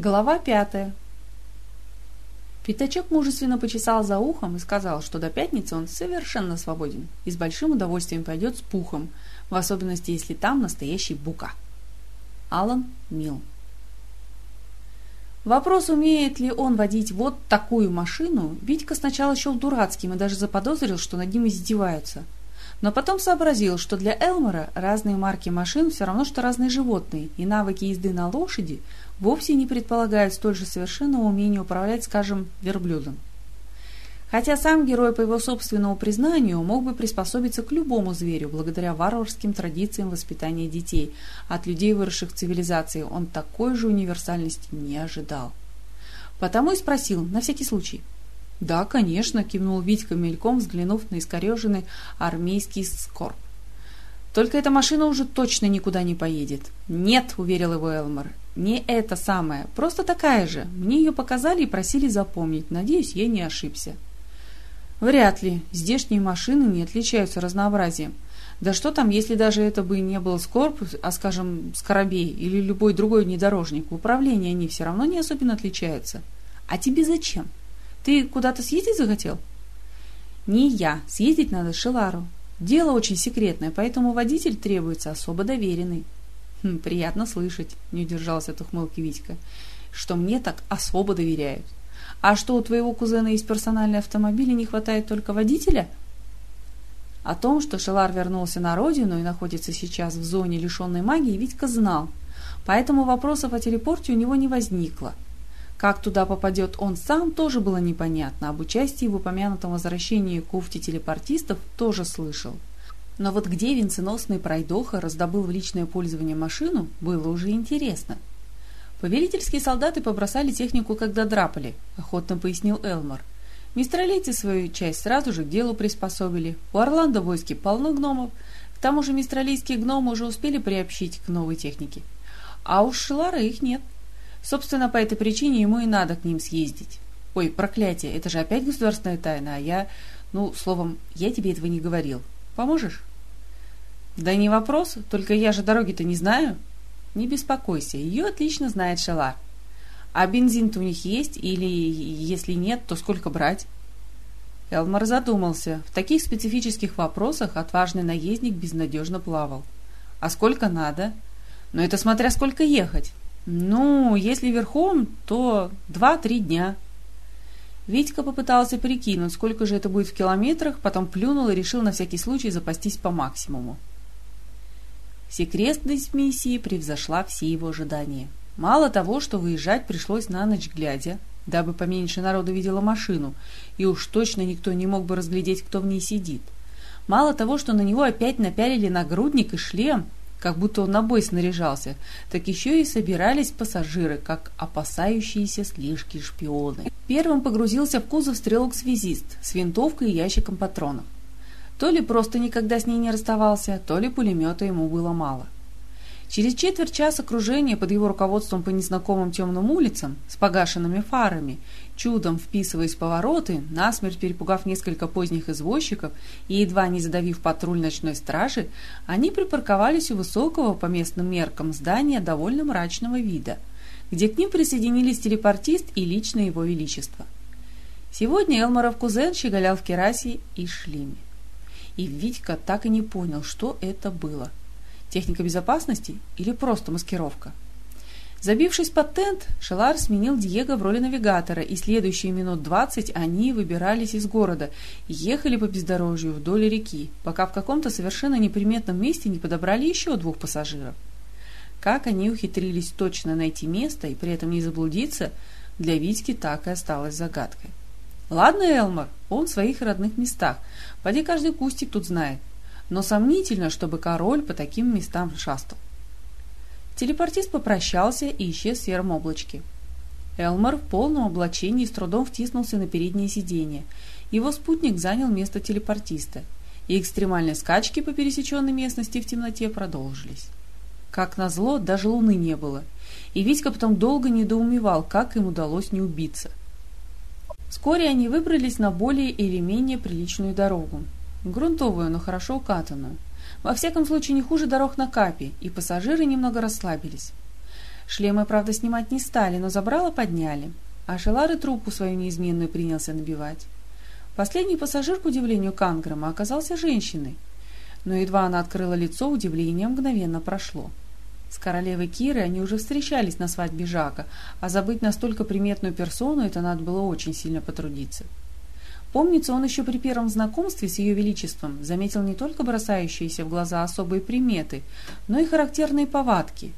Глава пятая. Пятачок мужественно почесал за ухом и сказал, что до пятницы он совершенно свободен и с большим удовольствием пойдет с пухом, в особенности, если там настоящий бука. Алан Милл Вопрос, умеет ли он водить вот такую машину, Витька сначала счел дурацким и даже заподозрил, что над ним издеваются. Но потом сообразил, что для Элмора разные марки машин все равно, что разные животные, и навыки езды на лошади вовсе не предполагают столь же совершенного умения управлять, скажем, верблюдом. Хотя сам герой, по его собственному признанию, мог бы приспособиться к любому зверю, благодаря варварским традициям воспитания детей. От людей, выросших в цивилизации, он такой же универсальности не ожидал. Потому и спросил, на всякий случай. «Да, конечно», — кивнул Витька мельком, взглянув на искореженный армейский скорб. «Только эта машина уже точно никуда не поедет». «Нет», — уверил его Элмор, — «не это самое, просто такая же. Мне ее показали и просили запомнить. Надеюсь, я не ошибся». Вряд ли. Здешние машины не отличаются разнообразием. Да что там, если даже это бы не был Скорп, а, скажем, Скоробей или любой другой внедорожник, в управлении они все равно не особенно отличаются. А тебе зачем? Ты куда-то съездить захотел? Не я. Съездить надо Шелару. Дело очень секретное, поэтому водитель требуется особо доверенный. Хм, приятно слышать, не удержался от ухмылки Витька, что мне так особо доверяют. А что, у твоего кузена есть персональный автомобиль и не хватает только водителя? О том, что Шелар вернулся на родину и находится сейчас в зоне лишенной магии, Витька знал. Поэтому вопросов о телепорте у него не возникло. Как туда попадет он сам, тоже было непонятно. Об участии в упомянутом возвращении Куфти телепортистов тоже слышал. Но вот где венценосный пройдоха раздобыл в личное пользование машину, было уже интересно – «Повелительские солдаты побросали технику, когда драпали», — охотно пояснил Элмор. «Мистралийцы свою часть сразу же к делу приспособили. У Орландо войски полно гномов. К тому же мистралийские гномы уже успели приобщить к новой технике. А уж Шелара их нет. Собственно, по этой причине ему и надо к ним съездить. Ой, проклятие, это же опять государственная тайна, а я... Ну, словом, я тебе этого не говорил. Поможешь?» «Да не вопрос, только я же дороги-то не знаю», не беспокойся, ее отлично знает Шелар. А бензин-то у них есть, или если нет, то сколько брать? Элмар задумался. В таких специфических вопросах отважный наездник безнадежно плавал. А сколько надо? Но это смотря сколько ехать. Ну, если верхом, то два-три дня. Витька попытался прикинуть, сколько же это будет в километрах, потом плюнул и решил на всякий случай запастись по максимуму. Секретность миссии превзошла все его ожидания. Мало того, что выезжать пришлось на ночь глядя, дабы поменьше народу видела машину, и уж точно никто не мог бы разглядеть, кто в ней сидит. Мало того, что на него опять напялили нагрудник и шлем, как будто он на бой снаряжался, так еще и собирались пассажиры, как опасающиеся слежки шпионы. Первым погрузился в кузов стрелок-связист с винтовкой и ящиком патронов. То ли просто никогда с ней не расставался, то ли пулемета ему было мало. Через четверть часа кружения под его руководством по незнакомым темным улицам с погашенными фарами, чудом вписываясь в повороты, насмерть перепугав несколько поздних извозчиков и едва не задавив патруль ночной стражи, они припарковались у высокого по местным меркам здания довольно мрачного вида, где к ним присоединились телепортист и лично его величество. Сегодня Элмаров кузен щеголял в керасе и шлеме и Витька так и не понял, что это было. Техника безопасности или просто маскировка? Забившись под тент, Шелар сменил Диего в роли навигатора, и следующие минут двадцать они выбирались из города и ехали по бездорожью вдоль реки, пока в каком-то совершенно неприметном месте не подобрали еще двух пассажиров. Как они ухитрились точно найти место и при этом не заблудиться, для Витьки так и осталось загадкой. Ладно, Элмар, он в своих родных местах, поди каждый кустик тут знает. Но сомнительно, чтобы король по таким местам шастал. Телепортист попрощался и исчез в сером облачке. Элмар в полном облачении с трудом втиснулся на переднее сиденье. Его спутник занял место телепортиста, и экстремальные скачки по пересеченной местности в темноте продолжились. Как назло, даже луны не было, и Витька потом долго недоумевал, как им удалось не убиться. Вскоре они выбрались на более или менее приличную дорогу. Грунтовую, но хорошо укатанную. Во всяком случае, не хуже дорог на Капе, и пассажиры немного расслабились. Шлемы, правда, снимать не стали, но забрало подняли, а Шелар и трубку свою неизменную принялся набивать. Последний пассажир, к удивлению Канграма, оказался женщиной, но едва она открыла лицо, удивление мгновенно прошло. С королевой Кирой они уже встречались на свадьбе Жака, а забыть настолько приметную персону это надо было очень сильно потрудиться. Помнится, он еще при первом знакомстве с ее величеством заметил не только бросающиеся в глаза особые приметы, но и характерные повадки.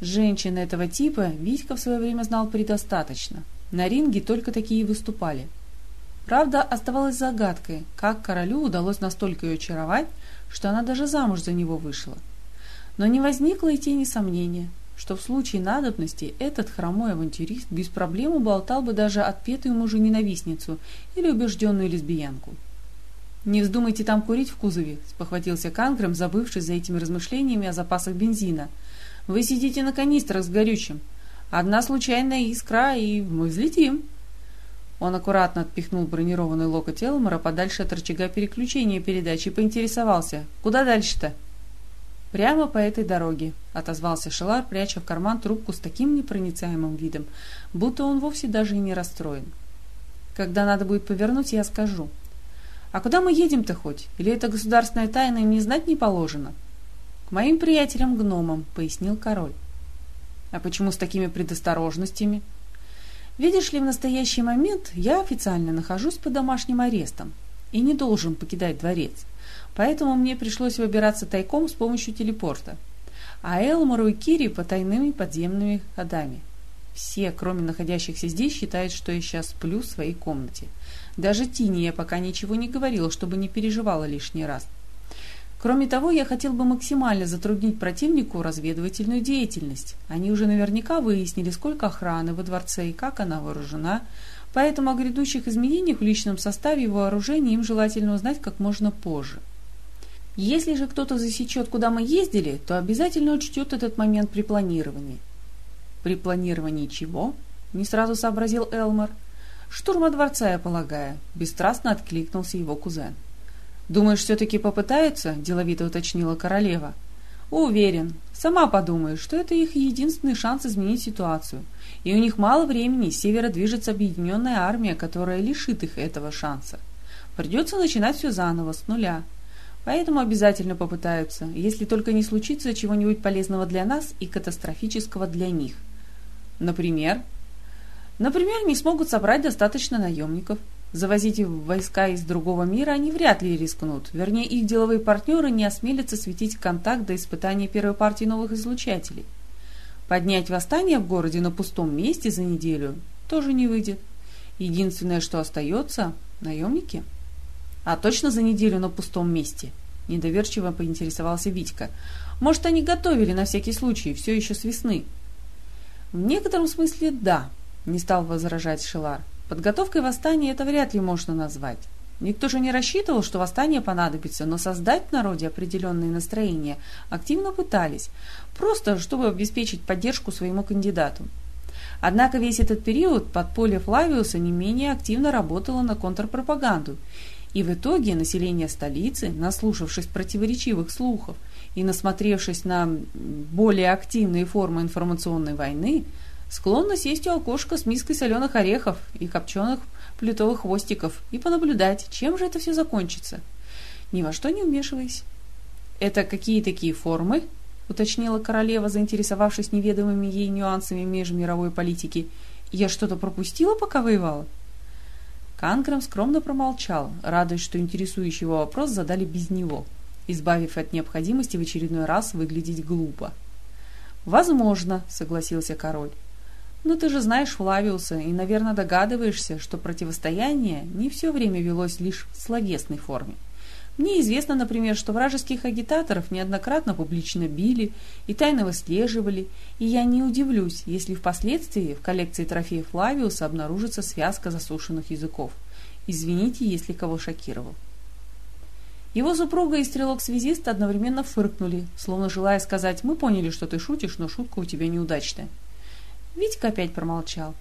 Женщин этого типа Витька в свое время знал предостаточно. На ринге только такие выступали. Правда, оставалась загадкой, как королю удалось настолько ее очаровать, что она даже замуж за него вышла. Но не возникло и тени сомнения, что в случае надобности этот хромой авантюрист без проблем уболтал бы даже отпетую мужу ненавистницу или убежденную лесбиянку. «Не вздумайте там курить в кузове», — спохватился Кангрем, забывшись за этими размышлениями о запасах бензина. «Вы сидите на канистрах с горючим. Одна случайная искра, и мы взлетим». Он аккуратно отпихнул бронированный локоть Элмора подальше от рычага переключения передачи и поинтересовался. «Куда дальше-то?» «Прямо по этой дороге», — отозвался Шелар, пряча в карман трубку с таким непроницаемым видом, будто он вовсе даже и не расстроен. «Когда надо будет повернуть, я скажу». «А куда мы едем-то хоть? Или это государственная тайна, и мне знать не положено?» «К моим приятелям-гномам», — пояснил король. «А почему с такими предосторожностями?» «Видишь ли, в настоящий момент я официально нахожусь под домашним арестом и не должен покидать дворец поэтому мне пришлось выбираться тайком с помощью телепорта. А Элмору и Кири по тайными подземными ходами. Все, кроме находящихся здесь, считают, что я сейчас сплю в своей комнате. Даже Тине я пока ничего не говорила, чтобы не переживала лишний раз. Кроме того, я хотел бы максимально затруднить противнику разведывательную деятельность. Они уже наверняка выяснили, сколько охраны во дворце и как она вооружена, поэтому о грядущих изменениях в личном составе и вооружении им желательно узнать как можно позже. Если же кто-то засечет, куда мы ездили, то обязательно учтет этот момент при планировании. При планировании чего? Не сразу сообразил Элмар. Штурма дворца, я полагаю, бесстрастно откликнулся его кузен. Думаешь, все-таки попытаются? Деловито уточнила королева. Уверен. Сама подумаешь, что это их единственный шанс изменить ситуацию. И у них мало времени, с севера движется объединенная армия, которая лишит их этого шанса. Придется начинать все заново, с нуля. Поэтому обязательно попытаются, если только не случится чего-нибудь полезного для нас и катастрофического для них. Например? Например, не смогут собрать достаточно наемников. Завозить войска из другого мира они вряд ли рискнут. Вернее, их деловые партнеры не осмелятся светить контакт до испытания первой партии новых излучателей. Поднять восстание в городе на пустом месте за неделю тоже не выйдет. Единственное, что остается – наемники – а точно за неделю на пустом месте? Недоверчиво поинтересовался Витька. Может, они готовили на всякий случай, все еще с весны? В некотором смысле да, не стал возражать Шелар. Подготовкой восстания это вряд ли можно назвать. Никто же не рассчитывал, что восстание понадобится, но создать в народе определенные настроения активно пытались, просто чтобы обеспечить поддержку своему кандидату. Однако весь этот период подполье Флавиуса не менее активно работало на контрпропаганду, и в итоге население столицы, наслушавшись противоречивых слухов и насмотревшись на более активные формы информационной войны, склонно сесть у окошка с миской соленых орехов и копченых плютовых хвостиков и понаблюдать, чем же это все закончится. Ни во что не вмешиваясь. «Это какие такие формы?» — уточнила королева, заинтересовавшись неведомыми ей нюансами межмировой политики. «Я что-то пропустила, пока воевала?» Канграм скромно промолчал, радуясь, что интересующий его вопрос задали без него, избавив от необходимости в очередной раз выглядеть глупо. «Возможно», — согласился король. «Но ты же знаешь Флавиуса и, наверное, догадываешься, что противостояние не все время велось лишь в словесной форме. Мне известно, например, что вражеских агитаторов неоднократно публично били и тайно выслеживали, и я не удивлюсь, если впоследствии в коллекции трофеев Флавиуса обнаружится связка засушенных языков. Извините, если кого шокировал. Его супруга и стрелок-связист одновременно фыркнули, словно желая сказать «Мы поняли, что ты шутишь, но шутка у тебя неудачная». Витька опять промолчал.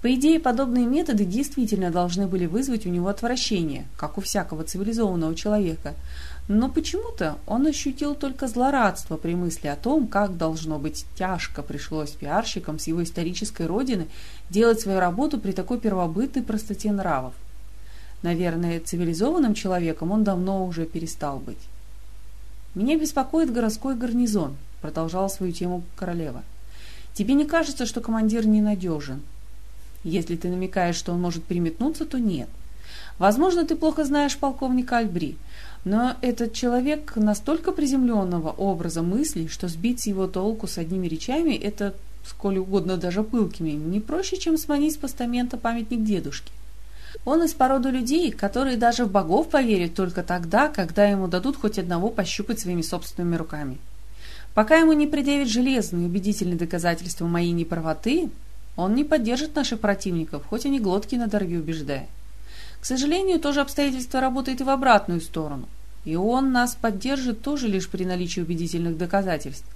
По идее, подобные методы действительно должны были вызвать у него отвращение, как у всякого цивилизованного человека. Но почему-то он ощутил только злорадство при мысли о том, как должно быть тяжко пришлось пиарщикам с его исторической родины делать свою работу при такой первобытной простоте нравов. Наверное, цивилизованным человеком он давно уже перестал быть. «Меня беспокоит городской гарнизон», — продолжала свою тему королева. «Тебе не кажется, что командир ненадежен? Если ты намекаешь, что он может приметнуться, то нет. Возможно, ты плохо знаешь полковника Альбри, но этот человек настолько приземленного образа мыслей, что сбить его толку с одними речами – это, сколь угодно даже пылкими, не проще, чем сманить с постамента памятник дедушки. Он из породы людей, которые даже в богов поверят только тогда, когда ему дадут хоть одного пощупать своими собственными руками. Пока ему не предъявят железные убедительные доказательства моей неправоты, он не поддержит наших противников, хоть они глотки на дороге убеждая. К сожалению, то же обстоятельство работает и в обратную сторону. И он нас поддержит тоже лишь при наличии убедительных доказательств,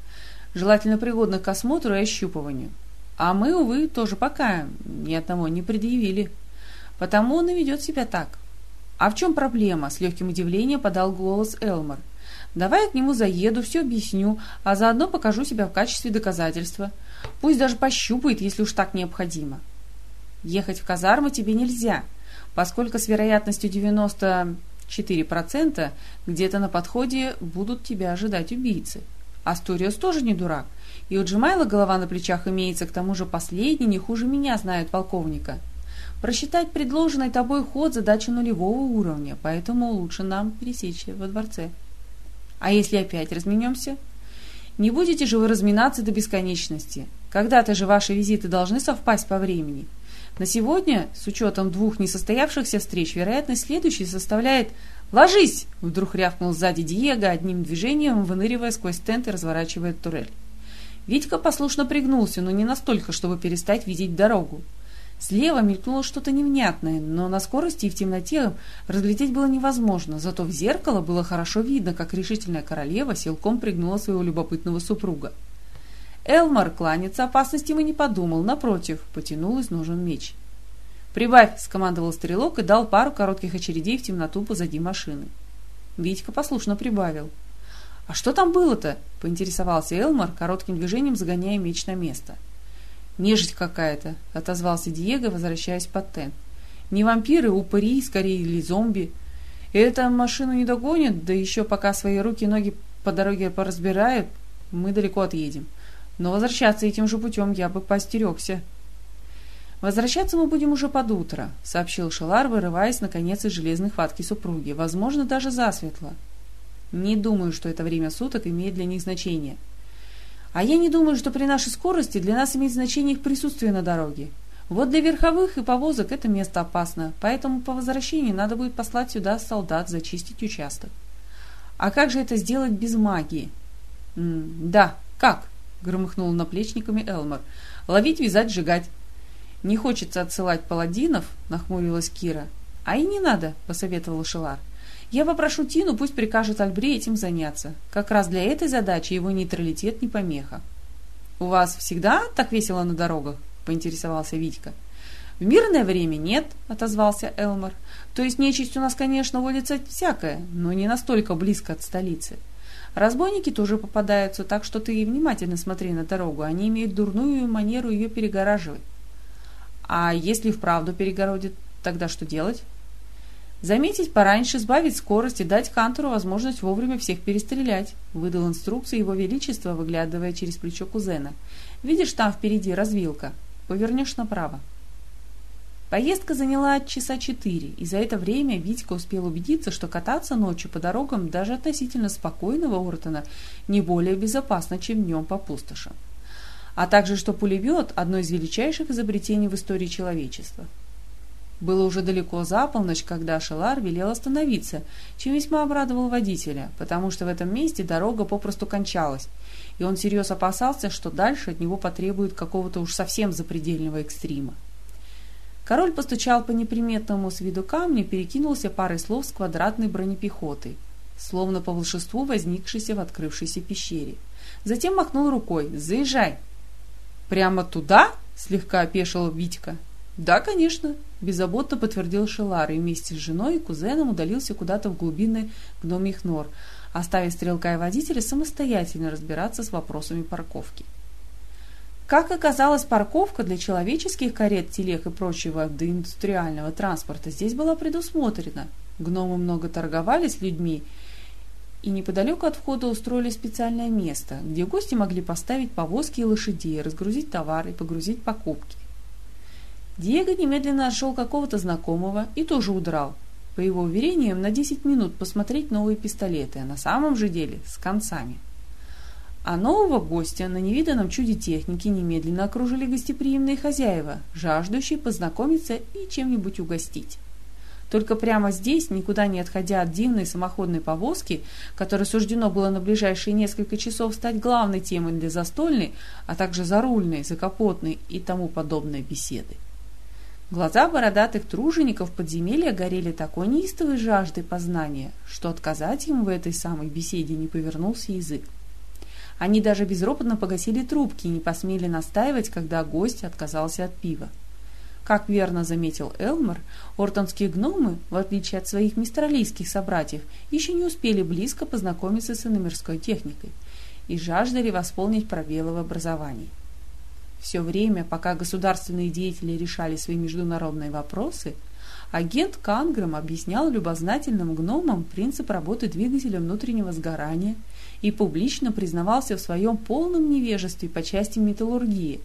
желательно пригодных к осмотру и ощупыванию. А мы, увы, тоже пока ни одного не предъявили. Потому он и ведет себя так. А в чем проблема? С легким удивлением подал голос Элмор. Давай я к нему заеду, все объясню, а заодно покажу себя в качестве доказательства. Пусть даже пощупает, если уж так необходимо. Ехать в казарму тебе нельзя, поскольку с вероятностью 94% где-то на подходе будут тебя ожидать убийцы. Астуриус тоже не дурак, и у Джемайла голова на плечах имеется, к тому же последний не хуже меня знает полковника. Просчитать предложенный тобой ход задача нулевого уровня, поэтому лучше нам пересечь во дворце. А если опять разменемся? Не будете же вы разминаться до бесконечности. Когда-то же ваши визиты должны совпасть по времени. На сегодня, с учетом двух несостоявшихся встреч, вероятность следующей составляет «Ложись!» — вдруг рявкнул сзади Диего, одним движением выныривая сквозь тент и разворачивая турель. Витька послушно пригнулся, но не настолько, чтобы перестать видеть дорогу. Слева мелькнуло что-то невнятное, но на скорости и в темноте разглядеть было невозможно, зато в зеркало было хорошо видно, как решительная королева силком пригнула своего любопытного супруга. Элмар кланяться опасности мы не подумал, напротив, потянул из ножен меч. «Прибавь!» — скомандовал стрелок и дал пару коротких очередей в темноту позади машины. Витька послушно прибавил. «А что там было-то?» — поинтересовался Элмар, коротким движением загоняя меч на место. — «Нежить какая-то», — отозвался Диего, возвращаясь под тент. «Не вампиры, упыри, скорее, или зомби. И эта машину не догонят, да еще пока свои руки и ноги по дороге поразбирают, мы далеко отъедем. Но возвращаться этим же путем я бы постерегся». «Возвращаться мы будем уже под утро», — сообщил Шелар, вырываясь, наконец, из железной хватки супруги. «Возможно, даже засветло». «Не думаю, что это время суток имеет для них значение», а я не думаю, что при нашей скорости для нас имеет значение их присутствие на дороге. Вот для верховых и повозок это место опасно, поэтому по возвращении надо будет послать сюда солдат зачистить участок. А как же это сделать без магии? М да, как? громыхнул наплечниками Элмор. Ловить, вязать, сжигать. Не хочется отсылать паладинов, нахмурилась Кира. А и не надо, посоветовал Шелар. Я попрошу Тину, пусть прикажет Альбре этим заняться. Как раз для этой задачи его нейтралитет не помеха. «У вас всегда так весело на дорогах?» – поинтересовался Витька. «В мирное время нет», – отозвался Элмор. «То есть нечисть у нас, конечно, водится всякая, но не настолько близко от столицы. Разбойники тоже попадаются, так что ты внимательно смотри на дорогу, они имеют дурную манеру ее перегораживать». «А если вправду перегородит, тогда что делать?» Заметить пораньше, сбавить скорость и дать Кантору возможность вовремя всех перестрелять, выдал инструкцию его величества, выглядывая через плечо кузена. Видишь, там впереди развилка. Повернешь направо. Поездка заняла часа четыре, и за это время Витька успел убедиться, что кататься ночью по дорогам даже относительно спокойного Ортона не более безопасно, чем днем по пустошам. А также, что пулемет – одно из величайших изобретений в истории человечества – было уже далеко за полночь, когда Шелар велел остановиться, чем весьма обрадовал водителя, потому что в этом месте дорога попросту кончалась, и он всерьез опасался, что дальше от него потребует какого-то уж совсем запредельного экстрима. Король постучал по неприметному с виду камню, перекинулся парой слов с квадратной бронепехотой, словно по волшебству возникшейся в открывшейся пещере. Затем махнул рукой «Заезжай!» «Прямо туда?» — слегка опешил Витька. «Да, конечно», – беззаботно подтвердил Шелар и вместе с женой и кузеном удалился куда-то в глубины гномих нор, оставив стрелка и водителя самостоятельно разбираться с вопросами парковки. Как оказалось, парковка для человеческих карет, телег и прочего доиндустриального транспорта здесь была предусмотрена. Гномы много торговали с людьми, и неподалеку от входа устроили специальное место, где гости могли поставить повозки и лошадей, разгрузить товары и погрузить покупки. Диего немедленно нашел какого-то знакомого и тоже удрал. По его уверениям, на 10 минут посмотреть новые пистолеты, а на самом же деле с концами. А нового гостя на невиданном чуде техники немедленно окружили гостеприимные хозяева, жаждущие познакомиться и чем-нибудь угостить. Только прямо здесь, никуда не отходя от дивной самоходной повозки, которой суждено было на ближайшие несколько часов стать главной темой для застольной, а также зарульной, закапотной и тому подобной беседы. Глаза бородатых тружеников подземелья горели такой неистовой жаждой познания, что отказать им в этой самой беседе не повернулся язык. Они даже безропотно погасили трубки и не посмели настаивать, когда гость отказался от пива. Как верно заметил Элмер, ортонские гномы, в отличие от своих мистралийских собратьев, еще не успели близко познакомиться с иномирской техникой и жаждали восполнить пробелы в образовании. Все время, пока государственные деятели решали свои международные вопросы, агент Канграм объяснял любознательным гномам принцип работы двигателя внутреннего сгорания и публично признавался в своем полном невежестве по части металлургии.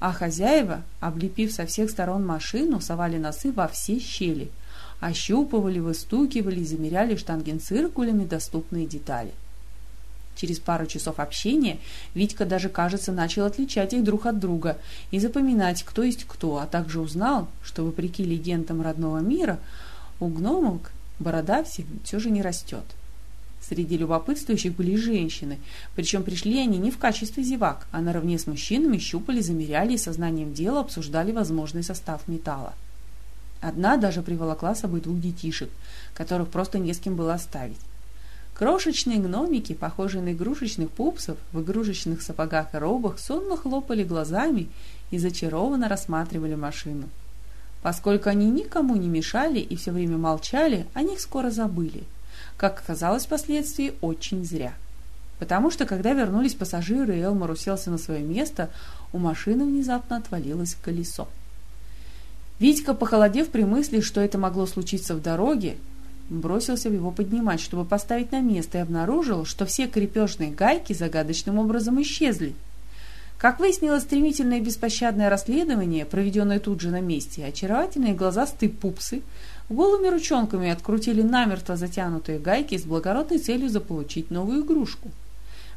А хозяева, облепив со всех сторон машину, совали носы во все щели, ощупывали, выстукивали и замеряли штангенциркулями доступные детали. Через пару часов общения Витька даже, кажется, начал отличать их друг от друга и запоминать, кто есть кто, а также узнал, что, вопреки легендам родного мира, у гномок борода все же не растет. Среди любопытствующих были женщины, причем пришли они не в качестве зевак, а наравне с мужчинами щупали, замеряли и сознанием дела обсуждали возможный состав металла. Одна даже приволокла с собой двух детишек, которых просто не с кем было оставить. Крошечные гномики, похожие на игрушечных пупсов, в игрушечных сапогах и робах, сонно хлопали глазами и зачарованно рассматривали машину. Поскольку они никому не мешали и все время молчали, о них скоро забыли. Как оказалось впоследствии, очень зря. Потому что, когда вернулись пассажиры и Элмор уселся на свое место, у машины внезапно отвалилось колесо. Витька, похолодев при мысли, что это могло случиться в дороге, бросился его поднимать, чтобы поставить на место, и обнаружил, что все крепежные гайки загадочным образом исчезли. Как выяснилось стремительное и беспощадное расследование, проведенное тут же на месте, очаровательные глазастые пупсы голыми ручонками открутили намертво затянутые гайки с благородной целью заполучить новую игрушку.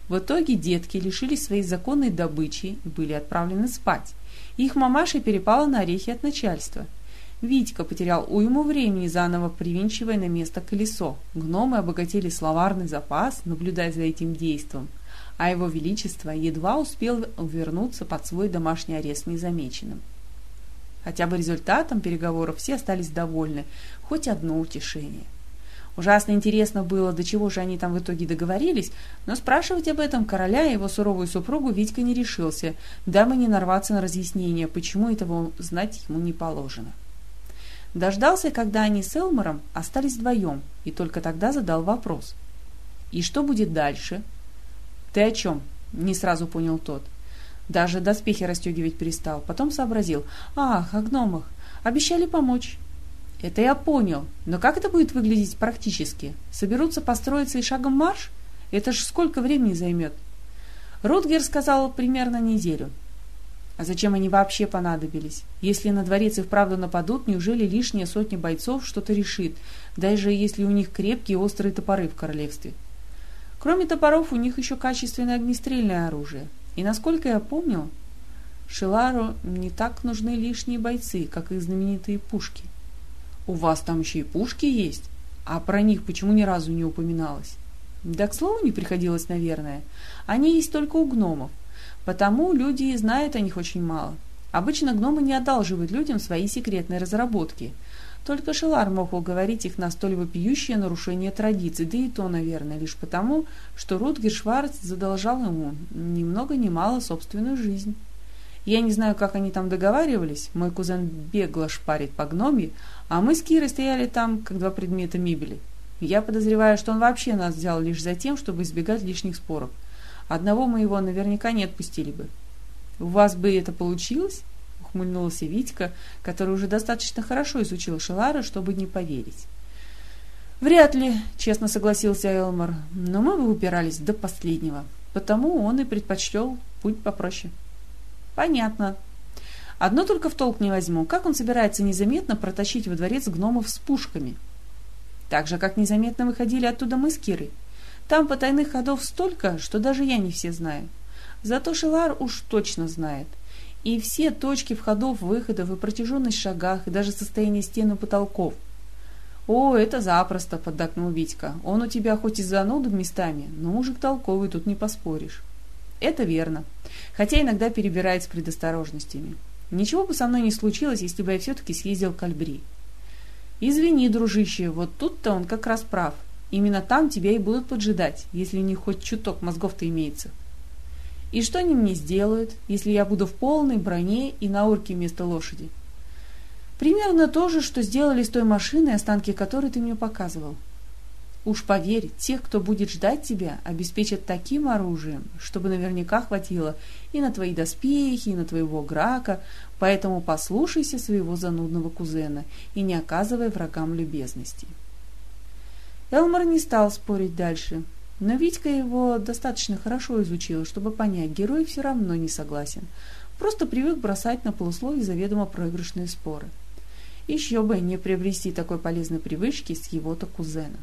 В итоге детки лишились своей законной добычи и были отправлены спать. Их мамаша перепала на орехи от начальства – Витька потерял уйму времени, заново привинчивая на место колесо. Гномы обогатили словарный запас, наблюдая за этим действом, а его величество едва успел вернуться под свой домашний арест незамеченным. Хотя бы результатом переговоров все остались довольны, хоть одно утешение. Ужасно интересно было, до чего же они там в итоге договорились, но спрашивать об этом короля и его суровую супругу Витька не решился, дабы не нарваться на разъяснение, почему этого знать ему не положено. Дождался, когда они с Элмором остались вдвоем, и только тогда задал вопрос. «И что будет дальше?» «Ты о чем?» — не сразу понял тот. Даже доспехи расстегивать перестал. Потом сообразил. «Ах, о гномах. Обещали помочь». «Это я понял. Но как это будет выглядеть практически? Соберутся построиться и шагом марш? Это ж сколько времени займет?» Рутгер сказал примерно неделю. А зачем они вообще понадобились? Если на дворец и вправду нападут, неужели лишняя сотня бойцов что-то решит, даже если у них крепкие острые топоры в королевстве? Кроме топоров, у них еще качественное огнестрельное оружие. И насколько я помню, Шилару не так нужны лишние бойцы, как их знаменитые пушки. У вас там еще и пушки есть? А про них почему ни разу не упоминалось? Да, к слову, не приходилось, наверное. Они есть только у гномов. Потому люди и знают о них очень мало. Обычно гномы не одалживают людям свои секретные разработки. Только Шелар мог уговорить их на столь вопиющее нарушение традиций, да и то, наверное, лишь потому, что Рутгер Шварц задолжал ему ни много ни мало собственную жизнь. Я не знаю, как они там договаривались, мой кузен бегло шпарит по гномье, а мы с Кирой стояли там, как два предмета мебели. Я подозреваю, что он вообще нас взял лишь за тем, чтобы избегать лишних споров. Одного мы его наверняка не отпустили бы. У вас бы это получилось? Ухмыльнулся Витька, который уже достаточно хорошо изучил Шелара, чтобы не поверить. «Вряд ли», — честно согласился Элмор, — «но мы бы упирались до последнего, потому он и предпочтел путь попроще». «Понятно. Одно только в толк не возьму. Как он собирается незаметно протащить во дворец гномов с пушками?» Так же, как незаметно выходили оттуда мы с Кирой. Там потайных ходов столько, что даже я не все знаю. Зато Шелар уж точно знает. И все точки входов, выходов, и протяженность шагах, и даже состояние стен и потолков. «О, это запросто», — поддакнул Витька. «Он у тебя хоть и зануда местами, но мужик толковый, тут не поспоришь». «Это верно. Хотя иногда перебирает с предосторожностями. Ничего бы со мной не случилось, если бы я все-таки съездил к Альбри. «Извини, дружище, вот тут-то он как раз прав. Именно там тебя и будут поджидать, если у них хоть чуток мозгов-то имеется». «И что они мне сделают, если я буду в полной броне и на урке вместо лошади?» «Примерно то же, что сделали с той машиной, останки которой ты мне показывал. Уж поверь, тех, кто будет ждать тебя, обеспечат таким оружием, чтобы наверняка хватило и на твои доспехи, и на твоего грака, Поэтому послушайся своего занудного кузена и не оказывай врагам любезности. Элмар не стал спорить дальше, но Витька его достаточно хорошо изучил, чтобы понять, герой все равно не согласен. Просто привык бросать на полусловие заведомо проигрышные споры. Еще бы не приобрести такой полезной привычки с его-то кузеном.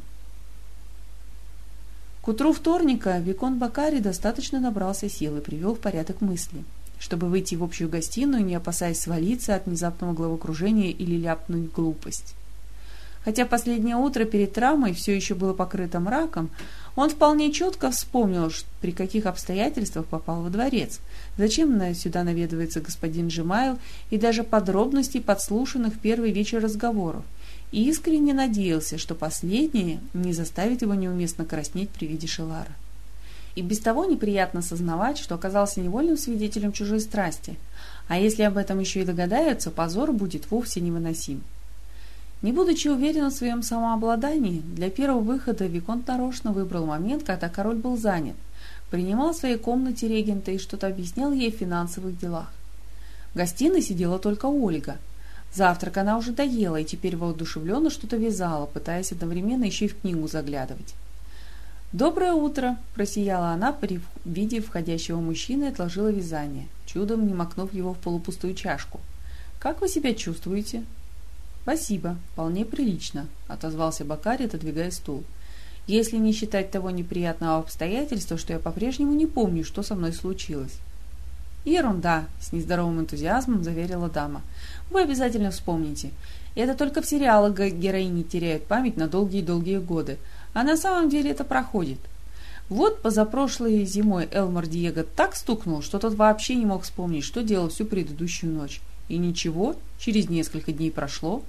К утру вторника Викон Бакари достаточно набрался сил и привел в порядок мысли – чтобы выйти в общую гостиную, не опасаясь свалиться от внезапного головокружения или ляпнуть глупость. Хотя последнее утро перед травмой все еще было покрыто мраком, он вполне четко вспомнил, при каких обстоятельствах попал во дворец, зачем сюда наведывается господин Джимайл и даже подробностей подслушанных в первый вечер разговоров, и искренне надеялся, что последнее не заставит его неуместно краснеть при виде Шелара. И без того неприятно сознавать, что оказался невольным свидетелем чужой страсти. А если об этом еще и догадаются, позор будет вовсе невыносим. Не будучи уверен в своем самообладании, для первого выхода Виконт нарочно выбрал момент, когда король был занят, принимал в своей комнате регента и что-то объяснял ей в финансовых делах. В гостиной сидела только Ольга. Завтрак она уже доела и теперь воодушевленно что-то вязала, пытаясь одновременно еще и в книгу заглядывать. «Доброе утро!» – просияла она при виде входящего мужчины и отложила вязание, чудом не макнув его в полупустую чашку. «Как вы себя чувствуете?» «Спасибо, вполне прилично», – отозвался Бакари, отодвигая стул. «Если не считать того неприятного обстоятельства, что я по-прежнему не помню, что со мной случилось». «Ерунда!» – с нездоровым энтузиазмом заверила дама. «Вы обязательно вспомните. Это только в сериалах героини теряют память на долгие-долгие годы, а на самом деле это проходит. Вот позапрошлой зимой Элмар Диего так стукнул, что тот вообще не мог вспомнить, что делал всю предыдущую ночь. И ничего, через несколько дней прошло.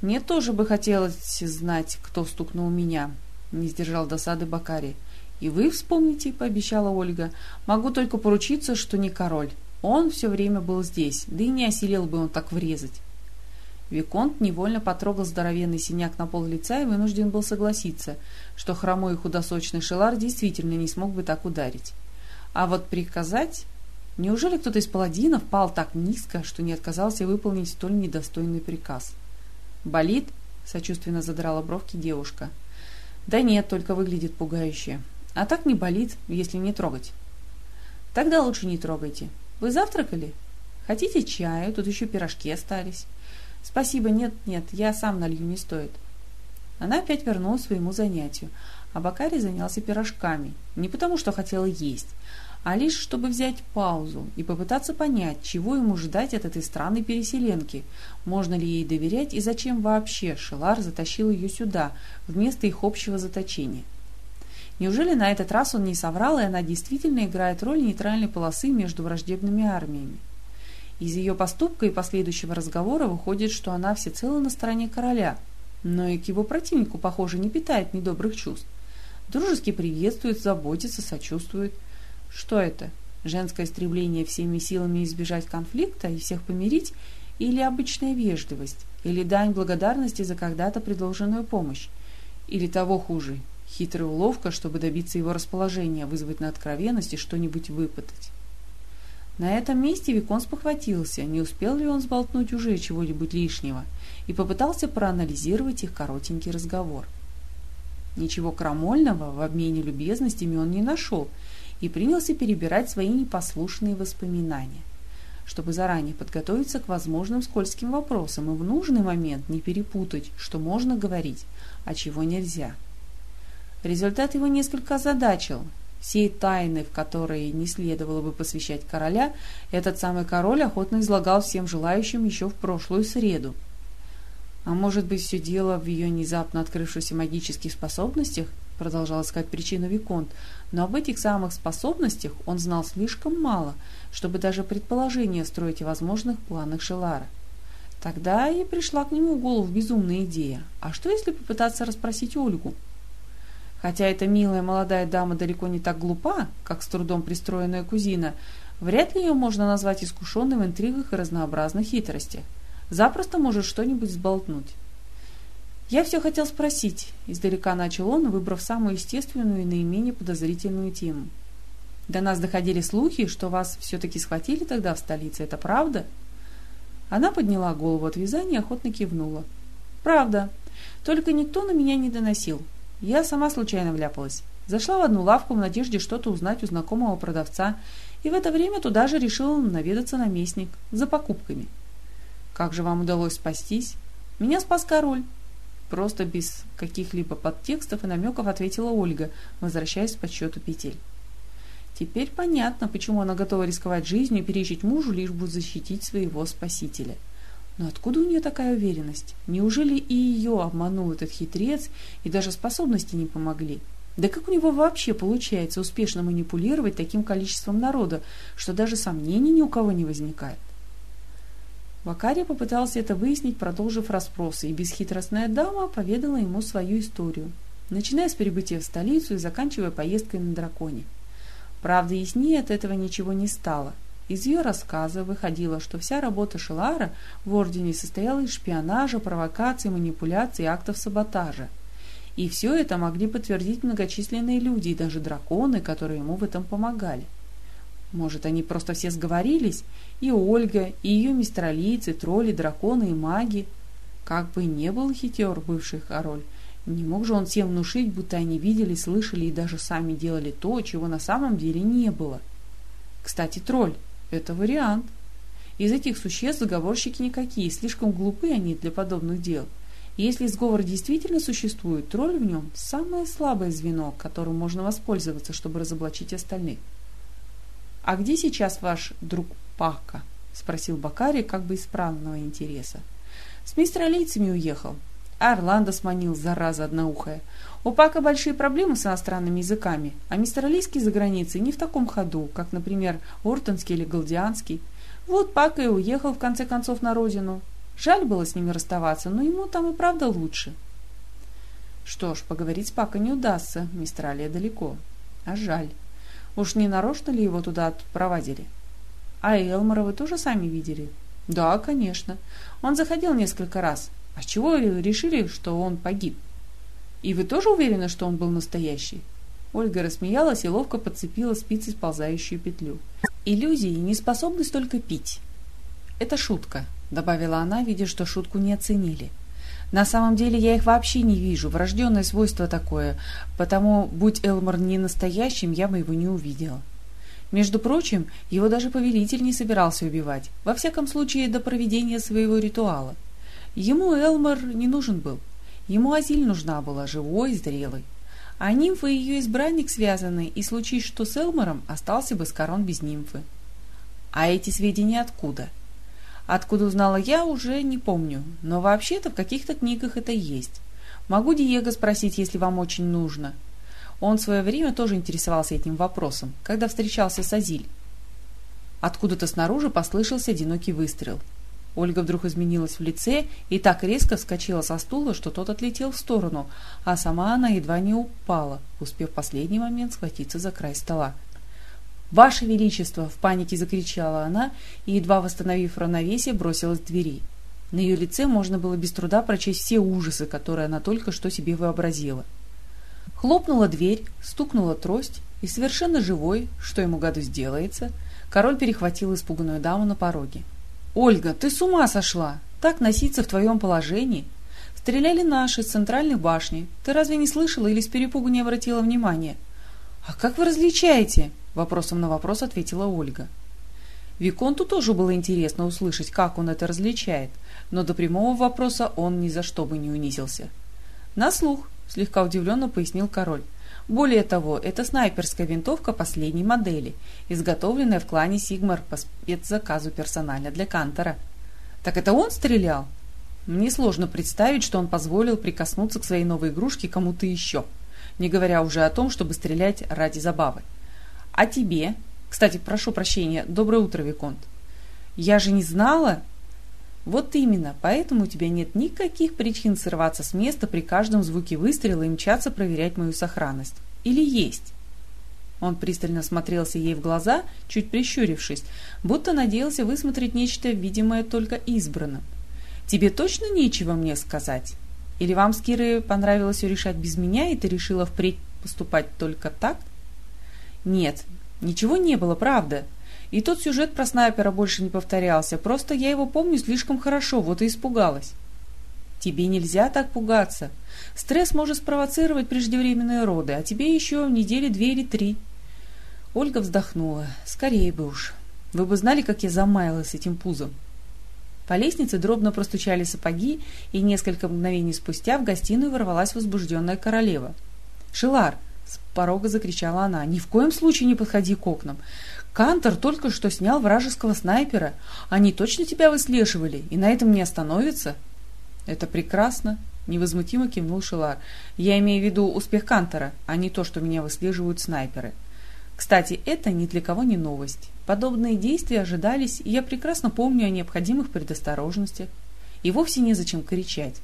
Мне тоже бы хотелось знать, кто стукнул меня, не сдержал досады Бакари. И вы вспомните, пообещала Ольга. Могу только поручиться, что не король. Он все время был здесь, да и не осилил бы он так врезать. Виконт невольно потрогал здоровенный синяк на пол лица и вынужден был согласиться, что хромой и худосочный Шелар действительно не смог бы так ударить. А вот приказать... Неужели кто-то из паладинов пал так низко, что не отказался выполнить столь недостойный приказ? «Болит?» — сочувственно задрала бровки девушка. «Да нет, только выглядит пугающе. А так не болит, если не трогать». «Тогда лучше не трогайте. Вы завтракали? Хотите чаю? Тут еще пирожки остались». «Спасибо, нет-нет, я сам налью, не стоит». Она опять вернулась к своему занятию, а Бакари занялся пирожками, не потому что хотела есть, а лишь чтобы взять паузу и попытаться понять, чего ему ждать от этой странной переселенки, можно ли ей доверять и зачем вообще Шелар затащил ее сюда, вместо их общего заточения. Неужели на этот раз он не соврал, и она действительно играет роль нейтральной полосы между враждебными армиями? Из ее поступка и последующего разговора выходит, что она всецело на стороне короля, но и к его противнику, похоже, не питает недобрых чувств. Дружески приветствует, заботится, сочувствует. Что это? Женское стремление всеми силами избежать конфликта и всех помирить или обычная вежливость, или дань благодарности за когда-то предложенную помощь, или того хуже, хитрая уловка, чтобы добиться его расположения, вызвать на откровенность и что-нибудь выпытать. На этом месте Викон спохватился, не успел ли он сболтнуть уже чего-нибудь лишнего, и попытался проанализировать их коротенький разговор. Ничего крамольного в обмене любезностями он не нашел и принялся перебирать свои непослушные воспоминания, чтобы заранее подготовиться к возможным скользким вопросам и в нужный момент не перепутать, что можно говорить, а чего нельзя. Результат его несколько озадачил, все тайны, в которые не следовало бы посвящать короля, этот самый король охотно излагал всем желающим еще в прошлую среду. А может быть, все дело в ее внезапно открывшихся магических способностях, продолжал искать причину Виконт, но об этих самых способностях он знал слишком мало, чтобы даже предположение строить о возможных планах Шелара. Тогда и пришла к нему в голову безумная идея. А что, если попытаться расспросить Ольгу? Хотя эта милая молодая дама далеко не так глупа, как с трудом пристроенная кузина, вряд ли ее можно назвать искушенной в интригах и разнообразных хитростях. Запросто может что-нибудь сболтнуть. «Я все хотел спросить», — издалека начал он, выбрав самую естественную и наименее подозрительную тему. «До нас доходили слухи, что вас все-таки схватили тогда в столице. Это правда?» Она подняла голову от вязания и охотно кивнула. «Правда. Только никто на меня не доносил. Я сама случайно вляпалась. Зашла в одну лавку в надежде что-то узнать у знакомого продавца, и в это время туда же решил наведаться наместник за покупками. Как же вам удалось спастись? Меня спас король. Просто без каких-либо подтекстов и намеков ответила Ольга, возвращаясь к подсчету петель. Теперь понятно, почему она готова рисковать жизнью и перечить мужу, лишь бы защитить своего спасителя. Но откуда у нее такая уверенность? Неужели и ее обманул этот хитрец, и даже способности не помогли? Да как у него вообще получается успешно манипулировать таким количеством народа, что даже сомнений ни у кого не возникает? Вакария попытался это выяснить, продолжив расспросы, и бесхитростная дама поведала ему свою историю, начиная с прибытия в столицу и заканчивая поездкой на драконе. Правда, яснее от этого ничего не стало – из ее рассказа выходило, что вся работа Шелара в Ордене состояла из шпионажа, провокаций, манипуляций и актов саботажа. И все это могли подтвердить многочисленные люди и даже драконы, которые ему в этом помогали. Может, они просто все сговорились? И Ольга, и ее мистралийцы, тролли, драконы и маги. Как бы не был хитер бывший король, не мог же он всем внушить, будто они видели, слышали и даже сами делали то, чего на самом деле не было. Кстати, тролль, это вариант. Из этих существ заговорщики никакие, слишком глупы они для подобных дел. И если сговор действительно существует, тролль в нем – самое слабое звено, которым можно воспользоваться, чтобы разоблачить остальных. «А где сейчас ваш друг Пака?» – спросил Бакари как бы исправного интереса. «С мистралийцами уехал. Орландо сманил, зараза одноухая. У Пака большие проблемы с иностранными языками, а мистралийский за границей не в таком ходу, как, например, Ортонский или Галдианский. Вот Пака и уехал в конце концов на родину. Жаль было с ними расставаться, но ему там и правда лучше. Что ж, поговорить с Пака не удастся, Мистралия далеко. А жаль. Уж не нарочно ли его туда проводили? А Элмора вы тоже сами видели? Да, конечно. Он заходил несколько раз. А с чего решили, что он погиб? И вы тоже уверены, что он был настоящий? Ольга рассмеялась и ловко подцепила спицей сползающую петлю. Иллюзии не способны столько пить. Это шутка, добавила она, видя, что шутку не оценили. На самом деле я их вообще не вижу, врожденное свойство такое, потому, будь Элмор не настоящим, я бы его не увидела. Между прочим, его даже повелитель не собирался убивать, во всяком случае до проведения своего ритуала. Ему Элмор не нужен был. Ему Азиль нужна была, живой зрелой. А нимфа и ее избранник связаны, и случись что с Элмором, остался бы Скорон без нимфы. А эти сведения откуда? Откуда узнала я, уже не помню, но вообще-то в каких-то книгах это есть. Могу Диего спросить, если вам очень нужно. Он в свое время тоже интересовался этим вопросом, когда встречался с Азиль. Откуда-то снаружи послышался одинокий выстрел – Ольга вдруг изменилась в лице и так резко вскочила со стула, что тот отлетел в сторону, а сама она едва не упала, успев в последний момент схватиться за край стола. «Ваше Величество!» — в панике закричала она и, едва восстановив равновесие, бросилась к двери. На ее лице можно было без труда прочесть все ужасы, которые она только что себе вообразила. Хлопнула дверь, стукнула трость, и совершенно живой, что ему году сделается, король перехватил испуганную даму на пороге. «Ольга, ты с ума сошла! Так носиться в твоем положении!» Стреляли наши с центральной башни. Ты разве не слышала или с перепугу не обратила внимания? А как вы различаете? Вопросом на вопрос ответила Ольга. Виконту тоже было интересно услышать, как он это различает, но до прямого вопроса он ни за что бы не унизился. «На слух», — слегка удивленно пояснил король. «Более того, это снайперская винтовка последней модели, изготовленная в клане Сигмар по спецзаказу персонально для Кантора». «Так это он стрелял?» Мне сложно представить, что он позволил прикоснуться к своей новой игрушке кому-то еще, не говоря уже о том, чтобы стрелять ради забавы. А тебе? Кстати, прошу прощения, доброе утро, Виконт. Я же не знала. Вот именно, поэтому у тебя нет никаких причин срываться с места при каждом звуке выстрела и мчаться проверять мою сохранность. Или есть? Он пристально смотрелся ей в глаза, чуть прищурившись, будто надеялся высмотреть нечто видимое только избранным. Тебе точно нечего мне сказать? Или вам с Кирой понравилось решать без меня, и ты решила впредь поступать только так? Нет, ничего не было, правда. И тот сюжет про снайпера больше не повторялся, просто я его помню слишком хорошо, вот и испугалась. Тебе нельзя так пугаться. Стресс может спровоцировать преждевременные роды, а тебе еще недели две или три. Ольга вздохнула. Скорее бы уж. Вы бы знали, как я замаялась этим пузом. По лестнице дробно простучали сапоги, и несколько мгновений спустя в гостиную ворвалась возбужденная королева. «Шилар!» — с порога закричала она. «Ни в коем случае не подходи к окнам. Кантор только что снял вражеского снайпера. Они точно тебя выслеживали, и на этом не остановятся?» «Это прекрасно!» — невозмутимо кивнул Шилар. «Я имею в виду успех Кантора, а не то, что меня выслеживают снайперы. Кстати, это ни для кого не новость. Подобные действия ожидались, и я прекрасно помню о необходимых предосторожностях. И вовсе незачем кричать.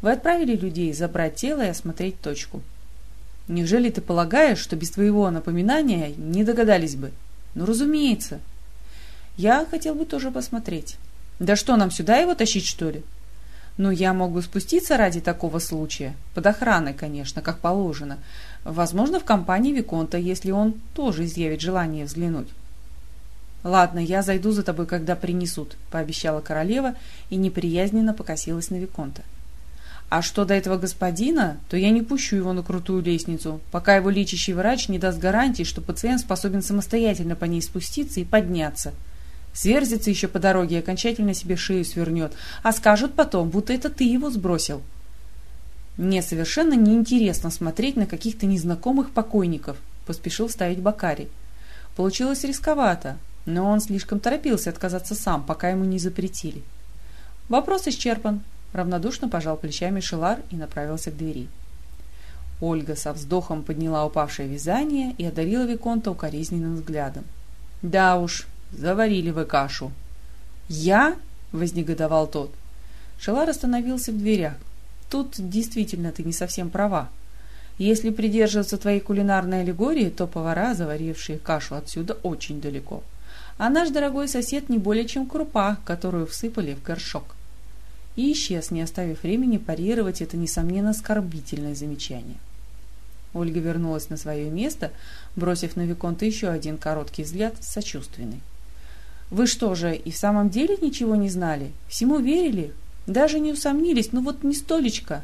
Вы отправили людей забрать тело и осмотреть точку. Неужели ты полагаешь, что без твоего напоминания не догадались бы? Ну, разумеется. Я хотел бы тоже посмотреть. Да что, нам сюда его тащить, что ли? Ну, я мог бы спуститься ради такого случая. Под охраной, конечно, как положено. Возможно, в компании Виконта, если он тоже изъявит желание взглянуть. «Ладно, я зайду за тобой, когда принесут», — пообещала королева и неприязненно покосилась на Виконта. «А что до этого господина, то я не пущу его на крутую лестницу, пока его лечащий врач не даст гарантии, что пациент способен самостоятельно по ней спуститься и подняться. Сверзится еще по дороге и окончательно себе шею свернет, а скажут потом, будто это ты его сбросил». «Мне совершенно неинтересно смотреть на каких-то незнакомых покойников», — поспешил ставить Бакари. Получилось рисковато, но он слишком торопился отказаться сам, пока ему не запретили. Вопрос исчерпан. Равнодушно пожал плечами Шелар и направился к двери. Ольга со вздохом подняла упавшее вязание и одарила Виконта укоризненным взглядом. «Да уж, заварили вы кашу». «Я?» — вознегодовал тот. Шелар остановился в дверях. «Тут действительно ты не совсем права. Если придерживаться твоей кулинарной аллегории, то повара, заварившие кашу отсюда, очень далеко а наш дорогой сосед не более чем крупа, которую всыпали в горшок. И исчез, не оставив времени парировать это, несомненно, оскорбительное замечание. Ольга вернулась на свое место, бросив на Виконта еще один короткий взгляд, сочувственный. «Вы что же, и в самом деле ничего не знали? Всему верили? Даже не усомнились? Ну вот не столечко!»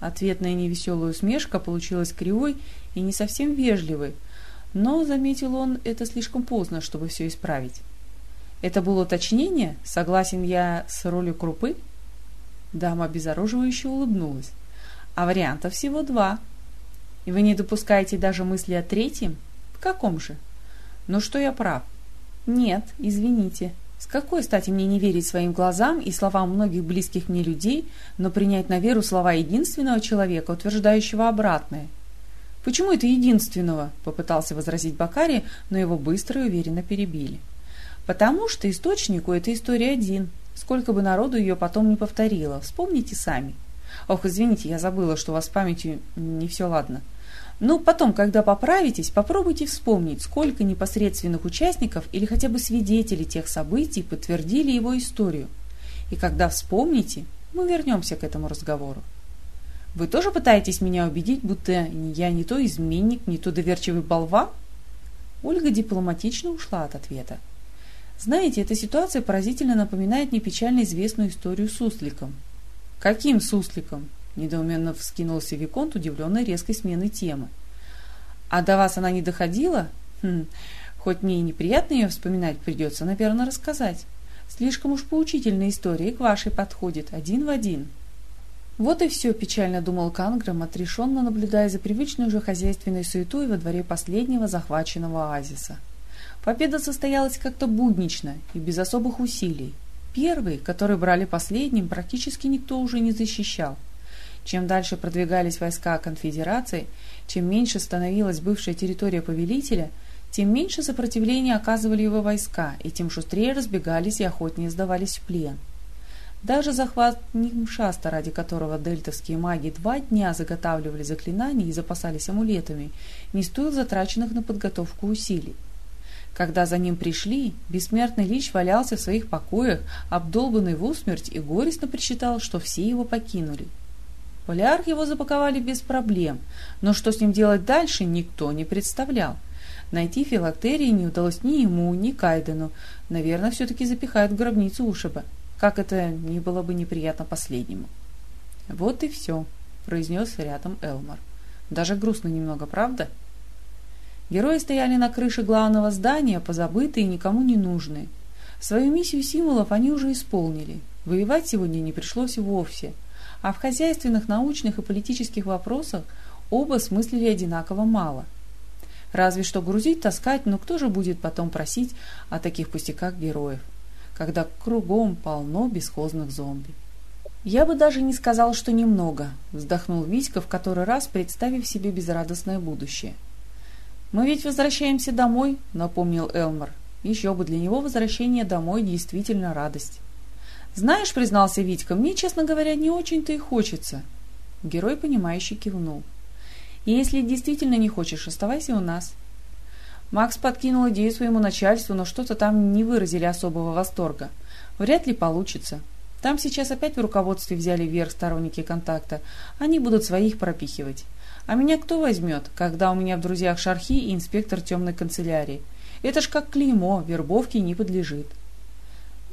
Ответная невеселая усмешка получилась кривой и не совсем вежливой, но, заметил он, это слишком поздно, чтобы все исправить. Это было уточнение? Согласен я с ролью крупы? Дама обезоруживающе улыбнулась. А вариантов всего два. И вы не допускаете даже мысли о третьем? В каком же? Ну что я прав? Нет, извините. С какой стати мне не верить своим глазам и словам многих близких мне людей, но принять на веру слова единственного человека, утверждающего обратное? «Почему это единственного?» – попытался возразить Бакари, но его быстро и уверенно перебили. «Потому что источник у этой истории один. Сколько бы народу ее потом не повторило. Вспомните сами. Ох, извините, я забыла, что у вас с памятью не все ладно. Ну, потом, когда поправитесь, попробуйте вспомнить, сколько непосредственных участников или хотя бы свидетелей тех событий подтвердили его историю. И когда вспомните, мы вернемся к этому разговору. Вы тоже пытаетесь меня убедить, будто я не то изменник, не то доверчивый болван? Ольга дипломатично ушла от ответа. Знаете, эта ситуация поразительно напоминает мне печально известную историю с Сусликом. Каким Сусликом? Недоуменно вскинулся Виконт, удивленный резкой сменой темы. А до вас она не доходила? Хм, хоть мне и неприятно ее вспоминать придется, наверное, рассказать. Слишком уж поучительная история и к вашей подходит, один в один. Вот и все, печально думал Канграм, отрешенно наблюдая за привычной уже хозяйственной суетой во дворе последнего захваченного оазиса. Победа состоялась как-то буднично и без особых усилий. Первый, который брали последним, практически никто уже не защищал. Чем дальше продвигались войска конфедерации, чем меньше становилась бывшая территория повелителя, тем меньше сопротивления оказывали его войска, и тем шустрее разбегались и охотнее сдавались в плен. Даже захват Нимшаста, ради которого дельтовские маги два дня заготавливали заклинания и запасались амулетами, не стоил затраченных на подготовку усилий. Когда за ним пришли, бессмертный лич валялся в своих покоях, обдолбанный в усмерть, и горестно причитал, что все его покинули. Полиарх его запаковали без проблем, но что с ним делать дальше, никто не представлял. Найти филактерии не удалось ни ему, ни Кайдену. Наверное, все-таки запихают в гробницу Ушиба как это не было бы неприятно последнему. «Вот и все», — произнес рядом Элмар. «Даже грустно немного, правда?» Герои стояли на крыше главного здания, позабытые и никому не нужные. Свою миссию символов они уже исполнили. Воевать сегодня не пришлось вовсе. А в хозяйственных, научных и политических вопросах оба смыслили одинаково мало. Разве что грузить, таскать, но кто же будет потом просить о таких пустяках героев? когда кругом полно бесхозных зомби. «Я бы даже не сказал, что немного», — вздохнул Витька в который раз, представив себе безрадостное будущее. «Мы ведь возвращаемся домой», — напомнил Элмар. Еще бы для него возвращение домой действительно радость. «Знаешь, — признался Витька, — мне, честно говоря, не очень-то и хочется». Герой, понимающий, кивнул. «И если действительно не хочешь, оставайся у нас. Макс подкинул идею своему начальству, но что-то там не выразили особого восторга. Вряд ли получится. Там сейчас опять в руководстве взяли вверх сторонники контакта. Они будут своих пропихивать. А меня кто возьмет, когда у меня в друзьях шархи и инспектор темной канцелярии? Это ж как клеймо, вербовке не подлежит.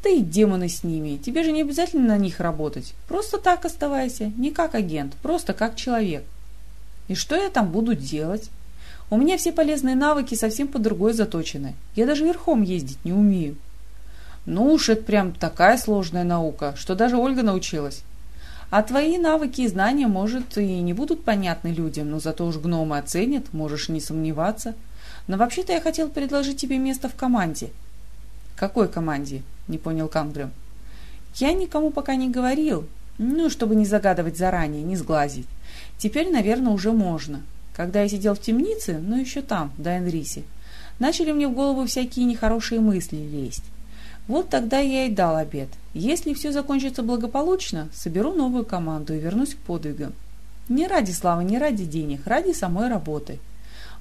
Да и демоны с ними. Тебе же не обязательно на них работать. Просто так оставайся. Не как агент, просто как человек. И что я там буду делать? У меня все полезные навыки совсем по другой заточены. Я даже верхом ездить не умею. Ну уж это прям такая сложная наука, что даже Ольга научилась. А твои навыки и знания, может, и не будут понятны людям, но зато уж гномы оценят, можешь не сомневаться. Но вообще-то я хотел предложить тебе место в команде. Какой команде? Не понял Кангрем. Я никому пока не говорил, ну, чтобы не загадывать заранее, не сглазить. Теперь, наверное, уже можно. Когда я сидел в темнице, ну еще там, в Дайнрисе, начали мне в голову всякие нехорошие мысли лезть. Вот тогда я и дал обед. Если все закончится благополучно, соберу новую команду и вернусь к подвигам. Не ради славы, не ради денег, ради самой работы.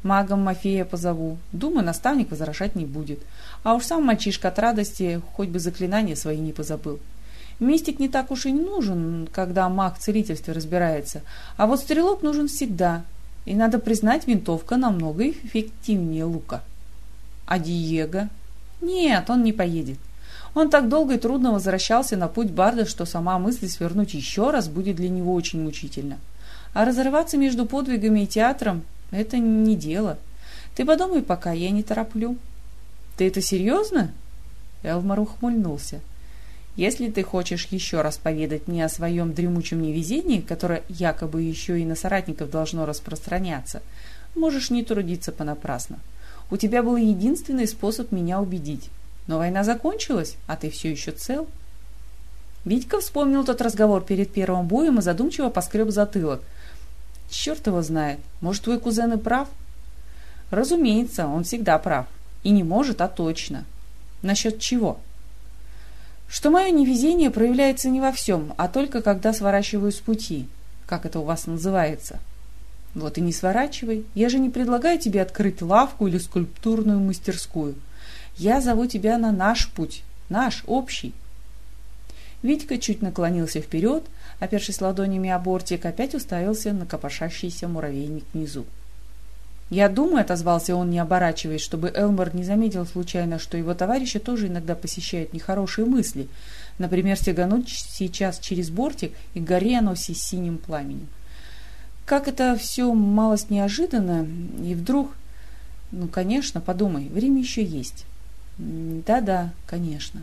Магом Мафея позову. Думаю, наставник возражать не будет. А уж сам мальчишка от радости хоть бы заклинания свои не позабыл. Мистик не так уж и не нужен, когда маг в целительстве разбирается. А вот стрелок нужен всегда, и надо признать, винтовка намного эффективнее лука. А Диего? Нет, он не поедет. Он так долго и трудно возвращался на путь Барда, что сама мысль свернуть еще раз будет для него очень мучительно. А разрываться между подвигами и театром – это не дело. Ты подумай пока, я не тороплю. Ты это серьезно? Элмар ухмыльнулся. Если ты хочешь еще раз поведать мне о своем дремучем невезении, которое якобы еще и на соратников должно распространяться, можешь не трудиться понапрасну. У тебя был единственный способ меня убедить. Но война закончилась, а ты все еще цел. Витька вспомнил тот разговор перед первым боем и задумчиво поскреб затылок. Черт его знает, может, твой кузен и прав? Разумеется, он всегда прав. И не может, а точно. Насчет чего? — что мое невезение проявляется не во всем, а только когда сворачиваю с пути, как это у вас называется. Вот и не сворачивай. Я же не предлагаю тебе открыть лавку или скульптурную мастерскую. Я зову тебя на наш путь, наш, общий. Витька чуть наклонился вперед, опершись ладонями о бортик, опять уставился на копошащийся муравейник внизу. «Я думаю», — отозвался он, не оборачиваясь, чтобы Элмор не заметил случайно, что его товарища тоже иногда посещают нехорошие мысли, например, стегануть сейчас через бортик и горе оно синим пламенем. Как это все малость неожиданно, и вдруг... Ну, конечно, подумай, время еще есть. Да-да, конечно.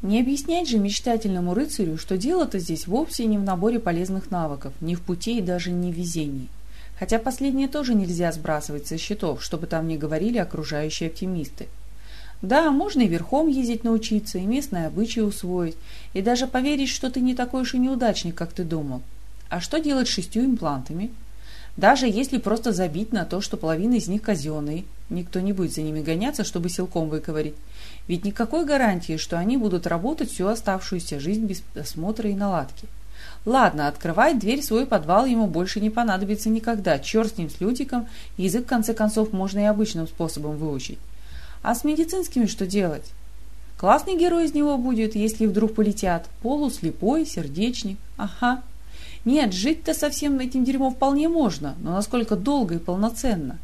Не объяснять же мечтательному рыцарю, что дело-то здесь вовсе не в наборе полезных навыков, не в пути и даже не в везении. Хотя последнее тоже нельзя сбрасывать со счетов, чтобы там не говорили окружающие оптимисты. Да, можно и верхом ездить научиться, и местные обычаи усвоить, и даже поверить, что ты не такой уж и неудачник, как ты думал. А что делать с шестью имплантами? Даже если просто забить на то, что половина из них казенные, никто не будет за ними гоняться, чтобы силком выковырить. Ведь никакой гарантии, что они будут работать всю оставшуюся жизнь без осмотра и наладки. Ладно, открывать дверь в свой подвал ему больше не понадобится никогда. Черт с ним, с Лютиком, язык, в конце концов, можно и обычным способом выучить. А с медицинскими что делать? Классный герой из него будет, если вдруг полетят. Полуслепой, сердечник. Ага. Нет, жить-то со всем этим дерьмом вполне можно, но насколько долго и полноценно?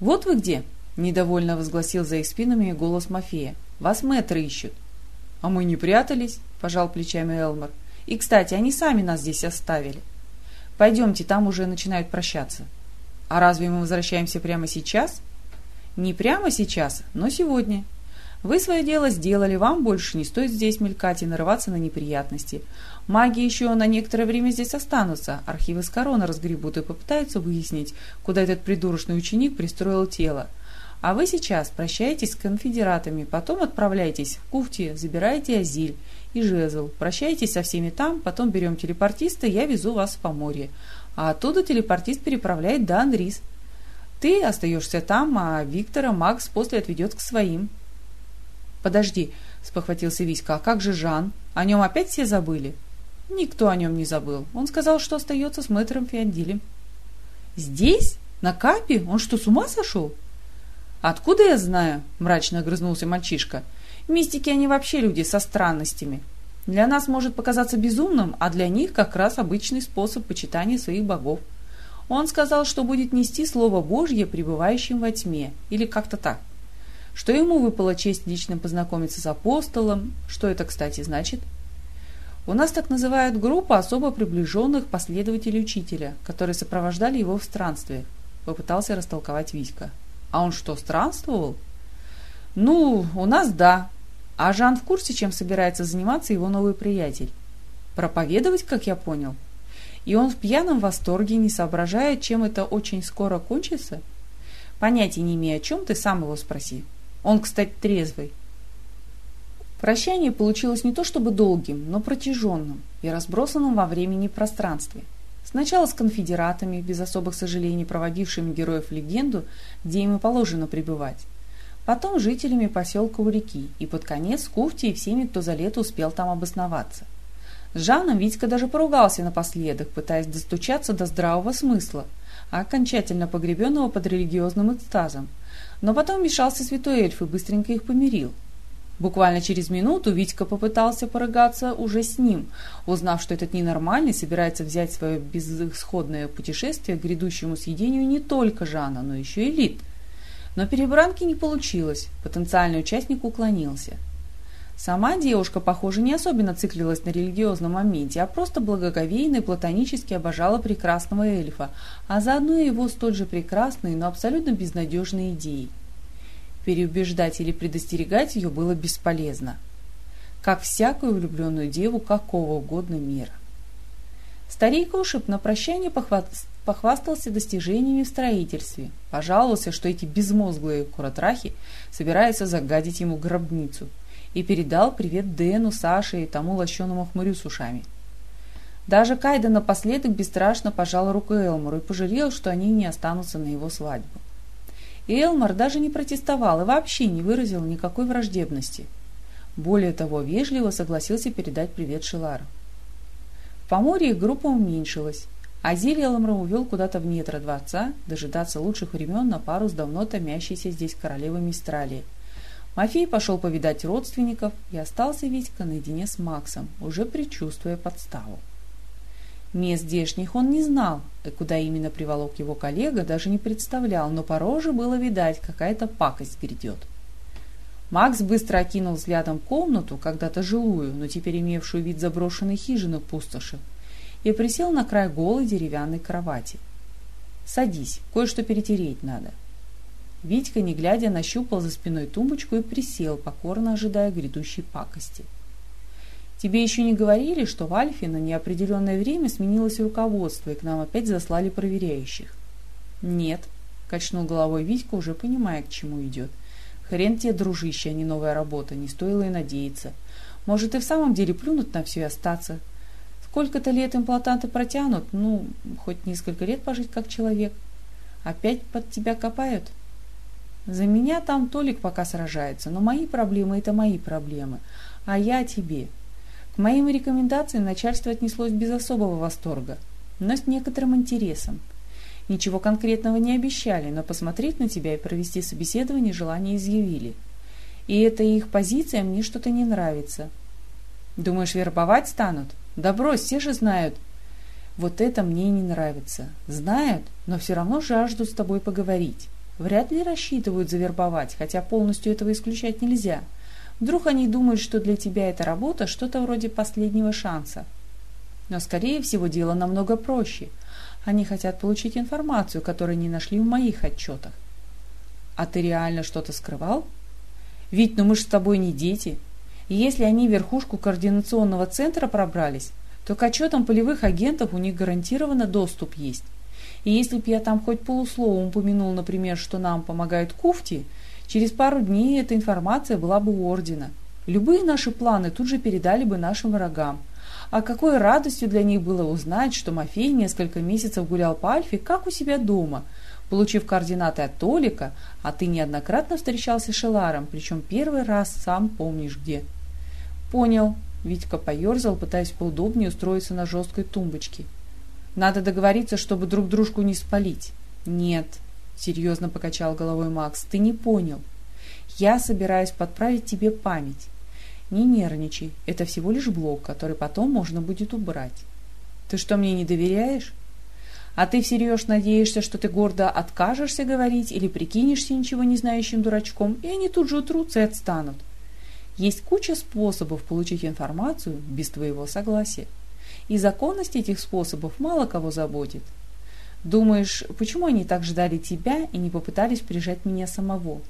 Вот вы где, недовольно возгласил за их спинами голос Мафея. Вас мэтры ищут. А мы не прятались, пожал плечами Элмар. И, кстати, они сами нас здесь оставили. Пойдемте, там уже начинают прощаться. А разве мы возвращаемся прямо сейчас? Не прямо сейчас, но сегодня. Вы свое дело сделали, вам больше не стоит здесь мелькать и нарываться на неприятности. Маги еще на некоторое время здесь останутся, архивы с короны разгребут и попытаются выяснить, куда этот придурочный ученик пристроил тело. А вы сейчас прощаетесь с конфедератами, потом отправляйтесь в Куфти, забираете Азиль и жезл. Прощайтесь со всеми там, потом берем телепортиста, я везу вас в Поморье. А оттуда телепортист переправляет до Андрис. Ты остаешься там, а Виктора Макс после отведет к своим. Подожди, спохватился Виська, а как же Жан? О нем опять все забыли? Никто о нем не забыл. Он сказал, что остается с мэтром Фиандилем. Здесь? На Капе? Он что, с ума сошел? Откуда я знаю? Мрачно огрызнулся мальчишка. — Мистики они вообще люди со странностями. Для нас может показаться безумным, а для них как раз обычный способ почитания своих богов. Он сказал, что будет нести Слово Божье пребывающим во тьме, или как-то так. Что ему выпала честь лично познакомиться с апостолом, что это, кстати, значит? У нас так называют группу особо приближенных последователей учителя, которые сопровождали его в странстве, попытался растолковать Витька. А он что, странствовал? Ну, у нас да, а Жан в курсе, чем собирается заниматься его новый приятель? Проповедовать, как я понял? И он в пьяном восторге, не соображая, чем это очень скоро кончится? Понятия не имея, о чем ты, сам его спроси. Он, кстати, трезвый. Прощание получилось не то чтобы долгим, но протяженным и разбросанным во времени и пространстве. Сначала с конфедератами, без особых сожалений проводившими героев легенду, где им и положено пребывать, потом жителями поселка у реки и под конец Куфти и всеми, кто за лето успел там обосноваться. С Жаном Витька даже поругался напоследок, пытаясь достучаться до здравого смысла, окончательно погребенного под религиозным экстазом. Но потом вмешался святой эльф и быстренько их помирил. Буквально через минуту Витька попытался поругаться уже с ним, узнав, что этот ненормальный собирается взять свое безысходное путешествие к грядущему съедению не только Жана, но еще и Лид – но перебранки не получилось, потенциальный участник уклонился. Сама девушка, похоже, не особенно циклилась на религиозном моменте, а просто благоговейно и платонически обожала прекрасного эльфа, а заодно и его столь же прекрасные, но абсолютно безнадежные идеи. Переубеждать или предостерегать ее было бесполезно. Как всякую влюбленную деву какого угодно мира. Старик Ушиб на прощание похвастался достижениями в строительстве, пожаловался, что эти безмозглые куротрахи собираются загадить ему гробницу, и передал привет Дэну, Саше и тому лощеному хмырю с ушами. Даже Кайда напоследок бесстрашно пожал руку Элмору и пожалел, что они не останутся на его свадьбу. И Элмор даже не протестовал и вообще не выразил никакой враждебности. Более того, вежливо согласился передать привет Шилару. В Поморье группа уменьшилась, Азиль Элмра увел куда-то в недра дворца дожидаться лучших времен на пару с давно томящейся здесь королевой Мистралии. Мафей пошел повидать родственников, и остался Витька наедине с Максом, уже предчувствуя подставу. Мест здешних он не знал, и куда именно приволок его коллега, даже не представлял, но по роже было видать, какая-то пакость грядет. Макс быстро окинул взглядом комнату, когда-то жилую, но теперь имевшую вид заброшенной хижины пустоши, и присел на край голой деревянной кровати. «Садись, кое-что перетереть надо». Витька, не глядя, нащупал за спиной тумбочку и присел, покорно ожидая грядущей пакости. «Тебе еще не говорили, что в Альфе на неопределенное время сменилось руководство, и к нам опять заслали проверяющих?» «Нет», — качнул головой Витька, уже понимая, к чему идет. «Хрен тебе, дружище, а не новая работа, не стоило и надеяться. Может, и в самом деле плюнуть на все и остаться, Сколько-то лет имплантанты протянут, ну, хоть несколько лет пожить как человек. Опять под тебя копают? За меня там Толик пока сражается, но мои проблемы – это мои проблемы, а я тебе. К моим рекомендациям начальство отнеслось без особого восторга, но с некоторым интересом. Ничего конкретного не обещали, но посмотреть на тебя и провести собеседование желание изъявили. И эта их позиция мне что-то не нравится. Думаешь, вербовать станут? Да брось, все же знают. Вот это мне не нравится. Знают, но все равно жаждут с тобой поговорить. Вряд ли рассчитывают завербовать, хотя полностью этого исключать нельзя. Вдруг они думают, что для тебя эта работа что-то вроде последнего шанса. Но, скорее всего, дело намного проще. Они хотят получить информацию, которую не нашли в моих отчетах. А ты реально что-то скрывал? Ведь, ну мы же с тобой не дети. И если они верхушку координационного центра пробрались, то к отчетам полевых агентов у них гарантированно доступ есть. И если б я там хоть полусловом упомянул, например, что нам помогают куфти, через пару дней эта информация была бы у ордена. Любые наши планы тут же передали бы нашим врагам. А какой радостью для них было узнать, что Мафей несколько месяцев гулял по Альфе, как у себя дома, получив координаты от Толика, а ты неоднократно встречался с Шеларом, причем первый раз сам помнишь где. «Понял». Витька поерзал, пытаясь поудобнее устроиться на жесткой тумбочке. «Надо договориться, чтобы друг дружку не спалить». «Нет», — серьезно покачал головой Макс, — «ты не понял. Я собираюсь подправить тебе память. Не нервничай, это всего лишь блок, который потом можно будет убрать. Ты что, мне не доверяешь? А ты всерьез надеешься, что ты гордо откажешься говорить или прикинешься ничего не знающим дурачком, и они тут же утрутся и отстанут? Есть куча способов получить информацию без твоего согласия. И законность этих способов мало кого заботит. Думаешь, почему они так ждали тебя и не попытались прижать меня самого?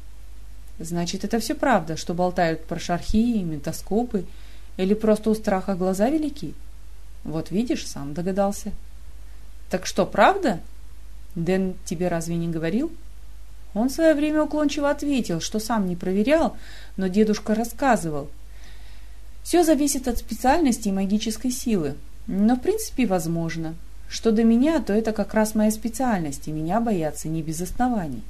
Значит, это все правда, что болтают про шархи, ментоскопы, или просто у страха глаза велики? Вот видишь, сам догадался. Так что, правда? Дэн тебе разве не говорил? Он в свое время уклончиво ответил, что сам не проверял, но дедушка рассказывал. Все зависит от специальности и магической силы, но в принципе возможно. Что до меня, то это как раз моя специальность, и меня боятся не без оснований.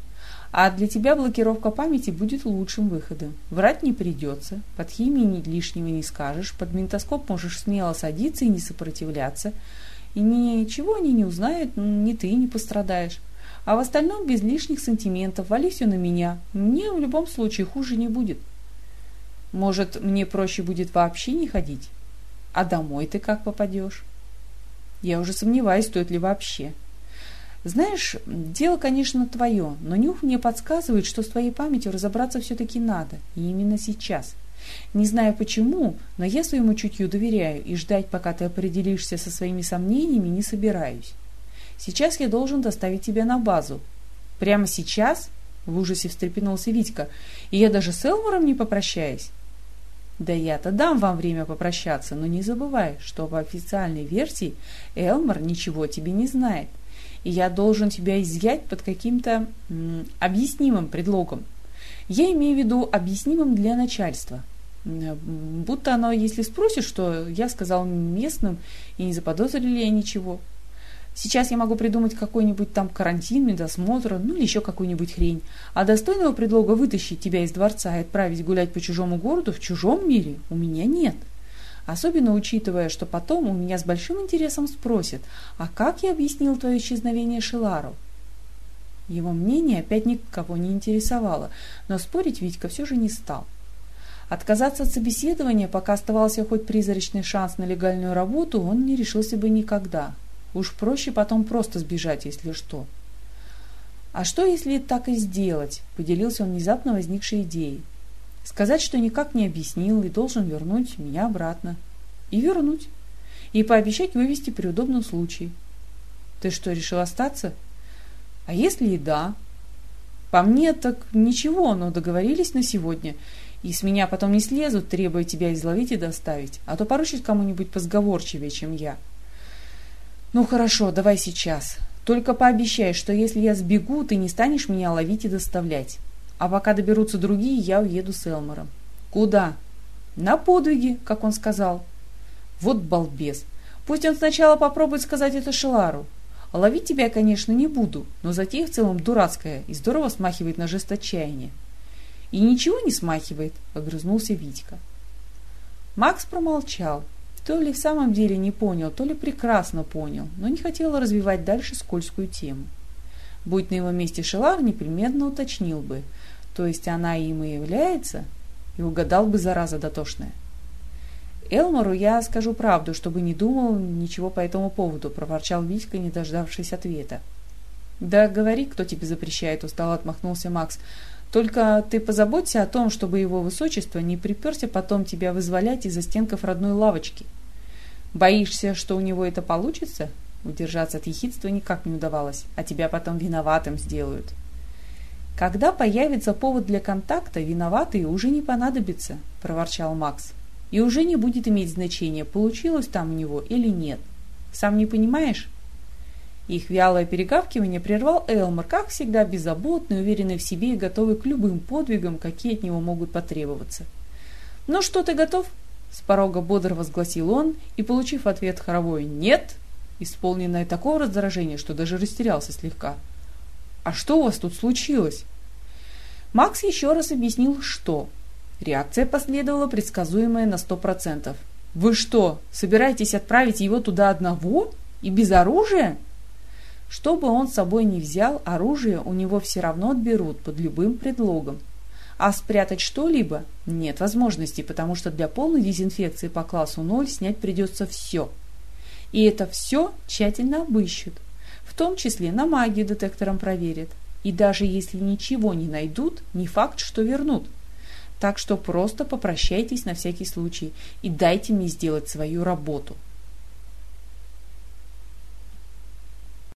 А для тебя блокировка памяти будет лучшим выходом. Врать не придется, под химией лишнего не скажешь, под ментоскоп можешь смело садиться и не сопротивляться. И ничего они не узнают, ни ты не пострадаешь. А в остальном без лишних сантиментов вали все на меня. Мне в любом случае хуже не будет. Может, мне проще будет вообще не ходить? А домой ты как попадешь? Я уже сомневаюсь, стоит ли вообще. Знаешь, дело, конечно, твое, но нюх мне подсказывает, что с твоей памятью разобраться все-таки надо, и именно сейчас. Не знаю почему, но я своему чутью доверяю, и ждать, пока ты определишься со своими сомнениями, не собираюсь. Сейчас я должен доставить тебя на базу. Прямо сейчас? В ужасе встрепенулся Витька. И я даже с Элмором не попрощаюсь. Да я-то дам вам время попрощаться, но не забывай, что в официальной версии Элмор ничего тебе не знает. И я должен тебя изъять под каким-то объяснимым предлогом. Я имею в виду объяснимым для начальства. Будто оно, если спросишь, что я сказал местным, и не заподозрили я ничего. Сейчас я могу придумать какой-нибудь там карантин, медосмотр, ну или еще какую-нибудь хрень. А достойного предлога вытащить тебя из дворца и отправить гулять по чужому городу в чужом мире у меня нет. Особенно учитывая, что потом у меня с большим интересом спросят, а как я объяснил твое исчезновение Шилару? Его мнение опять никого не интересовало, но спорить Витька все же не стал. Отказаться от собеседования, пока оставался хоть призрачный шанс на легальную работу, он не решился бы никогда. Уж проще потом просто сбежать, если что. «А что, если так и сделать?» – поделился он внезапно возникшей идеей. «Сказать, что никак не объяснил и должен вернуть меня обратно. И вернуть. И пообещать вывести при удобном случае. Ты что, решил остаться?» «А если и да?» «По мне так ничего, но договорились на сегодня. И с меня потом не слезут, требуя тебя изловить и доставить, а то поручить кому-нибудь позговорчивее, чем я». «Ну хорошо, давай сейчас. Только пообещай, что если я сбегу, ты не станешь меня ловить и доставлять. А пока доберутся другие, я уеду с Элмором. Куда? На подвиги, как он сказал. Вот балбес. Пусть он сначала попробует сказать это Шелару. Ловить тебя конечно, не буду, но затея в целом дурацкая и здорово смахивает на жесточаяние. И ничего не смахивает, огрызнулся Витька. Макс промолчал, то ли в самом деле не понял, то ли прекрасно понял, но не хотел развивать дальше скользкую тему. Будь на его месте Шелар, непременно уточнил бы, то есть она им и является, и угадал бы зараза дотошная. «Элмору я скажу правду, чтобы не думал ничего по этому поводу», — проворчал Витька, не дождавшись ответа. «Да говори, кто тебе запрещает», — устало отмахнулся Макс. «Только ты позаботься о том, чтобы его высочество не приперся потом тебя вызволять из-за стенков родной лавочки». Боишься, что у него это получится? Удержаться от ехидства никак не удавалось, а тебя потом виноватым сделают. Когда появится повод для контакта, виноватые уже не понадобится, проворчал Макс. И уже не будет иметь значения, получилось там у него или нет. Сам не понимаешь? Их вялое перегавкивание прервал Элмор, как всегда беззаботный, уверенный в себе и готовый к любым подвигам, какие от него могут потребоваться. «Ну что, ты готов?» С порога бодро возгласил он и, получив ответ хоровой «нет», исполненное такого раздражения, что даже растерялся слегка. «А что у вас тут случилось?» Макс еще раз объяснил, что. Реакция последовала предсказуемая на сто процентов. «Вы что, собираетесь отправить его туда одного? И без оружия?» Что бы он с собой ни взял, оружие у него все равно отберут под любым предлогом. А спрятать что-либо нет возможности, потому что для полной дезинфекции по классу 0 снять придется все. И это все тщательно обыщут. В том числе на магию детектором проверят. И даже если ничего не найдут, не факт, что вернут. Так что просто попрощайтесь на всякий случай и дайте мне сделать свою работу.